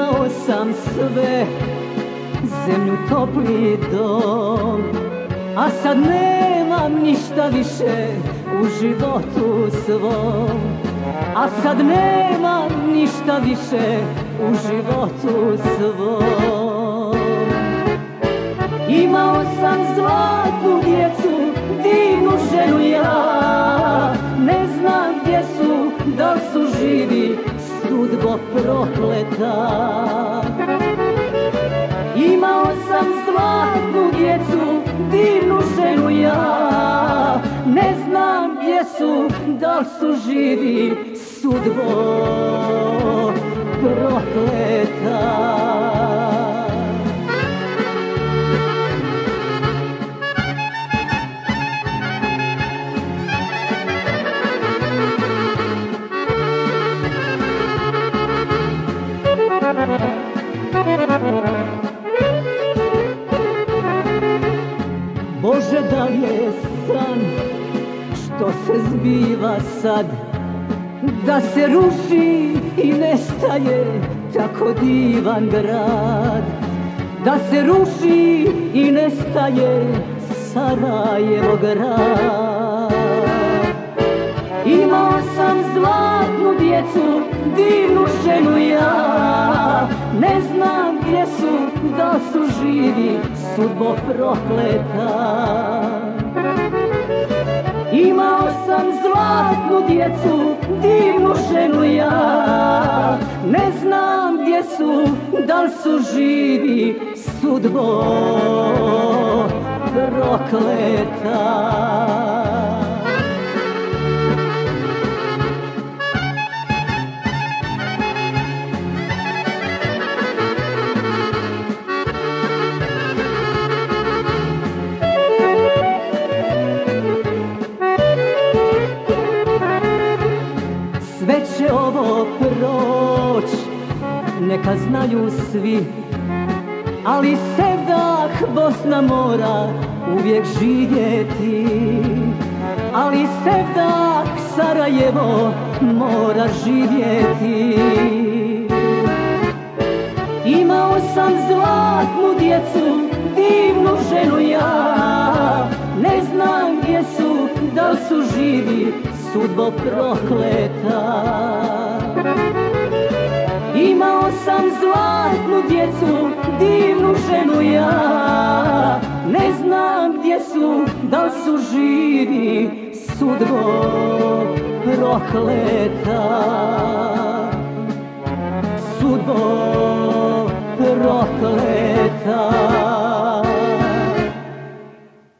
imao sam sve. Zemlju topli dom. A sad nemam ništa više u životu svom. A sad nemam ništa više u životu svom. Imao sam zlatnu djecu, divnu ženu ja. Ne znam gdje su, da su živi prokleta. Imao sam zlatnu djecu, divnu ženu ja. Ne znam gdje su, da su živi, sudbo prokleta Bože da li je san što se zbiva sad? Da se ruši i nestaje tako divan grad. Da se ruši i nestaje Sarajevo grad da su živi, sudbo prokleta. Imao sam zlatnu djecu, divnu ženu ja. Ne znam gdje su, da li su živi, sudbo prokleta proć, neka znaju svi. Ali sevdah Bosna mora uvijek živjeti. Ali sevdah Sarajevo mora živjeti. Imao sam zlatnu djecu, divnu ženu ja. Ne znam gdje su, da su živi, sudbo prokleta Imao sam zlatnu djecu, divnu ženu ja. Ne znam gdje su, da li su živi, sudbo prokleta. Sudbo prokleta